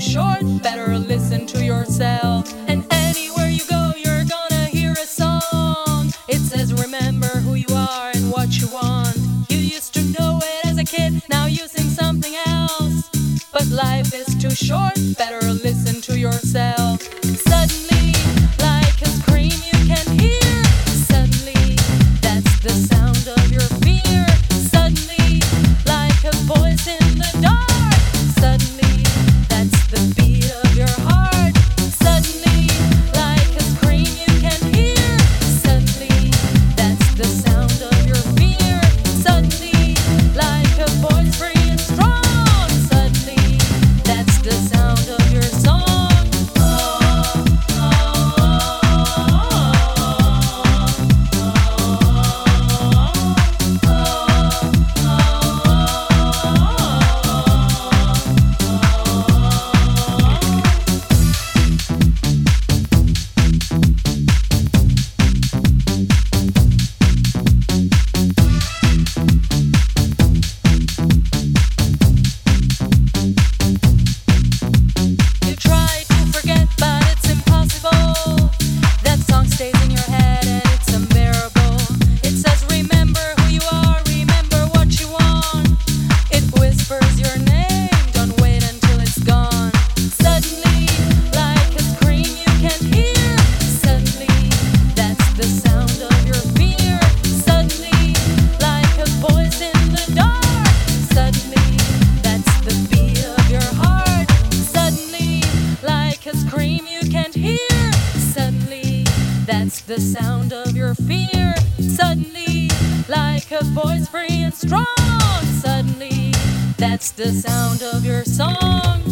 short, better listen to yourself. And anywhere you go, you're gonna hear a song. It says, Remember who you are and what you want. You used to know it as a kid, now you sing something else. But life is too short, better listen to yourself. That's the sound of your fear. Suddenly, like a voice free and strong. Suddenly, that's the sound of your song.